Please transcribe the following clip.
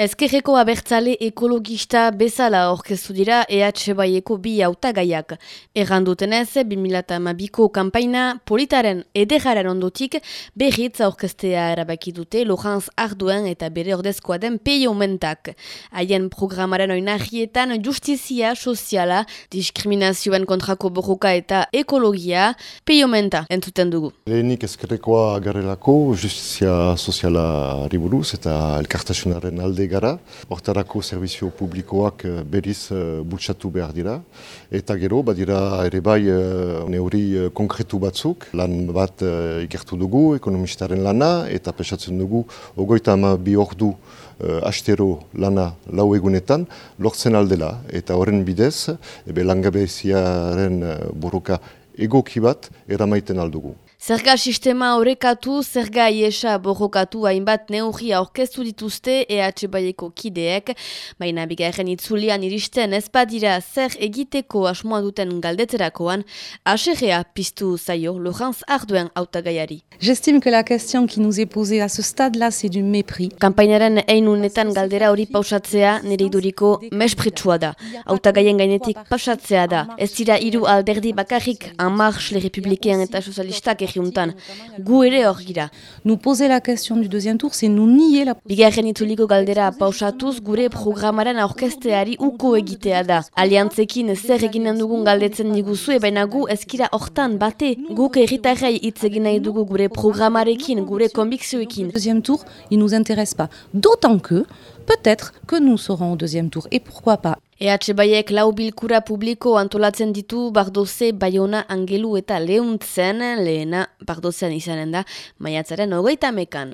Ezkerreko abertzale ekologista bezala orkestu dira EH Baieko bi hautagaiak. Erran dutenez, 2008ko kampaina politaren edegaren ondotik berriz orkestea erabaki dute Lorenz Arduen eta bere ordezkoa den peio mentak. Haien programaren oinahietan justizia soziala, diskriminazioen kontrako borroka eta ekologia peio menta entzuten dugu. Lehenik ezkerrekoa garelako justizia soziala riburuz eta elkartasunaren alde gara, hortarako servizio publikoak eh, beriz uh, bultzatu behar dira, eta gero, badira ere bai uh, neuri konkretu batzuk, lan bat ikertu dugu, ekonomistaren lana, eta pesatzen dugu, ogoita ama bi ordu astero lana lau egunetan, lortzen aldela, eta horren bidez, ebe langabeziaren borroka egoki bat eramaiten aldugu. Zerga sistema horrekatu, zerga iesa borrokatu hainbat neurria orkestu dituzte EH Baieko kideek, baina bigarren itzulian iristen ez badira zer egiteko asmoa duten galdetzerakoan, aserrea piztu zaio Lorenz Arduen autagaiari. J'estime que la question qui nous est posée à ce stade-là, c'est du mépris. Kampainaren einunetan galdera hori pausatzea nire iduriko mespritsua da. Autagaien gainetik pasatzea da. Ez dira hiru alderdi bakarrik, amarx le republikean eta sozialistak erriuntan. Gu ere hor gira. Nous poser la question du deuxième tour, c'est nous nier la... Bigarren itzuliko galdera pausatuz gure programaren aurkesteari uko egitea da. Aliantzekin zer eginen dugun galdetzen diguzu, baina gu ezkira hortan bate. Guk erritarrei hitz egin nahi dugu gure programarekin, gure konbikzioekin. Deuxième tour, il nous intéresse pas. D'autant que, peut-être que nous serons au deuxième tour. Et pourquoi pas EH Baiek lau bilkura publiko antolatzen ditu Bardoze, Bayona, Angelu eta Leuntzen, lehena Bardozean izanen da, maiatzaren hogeita mekan.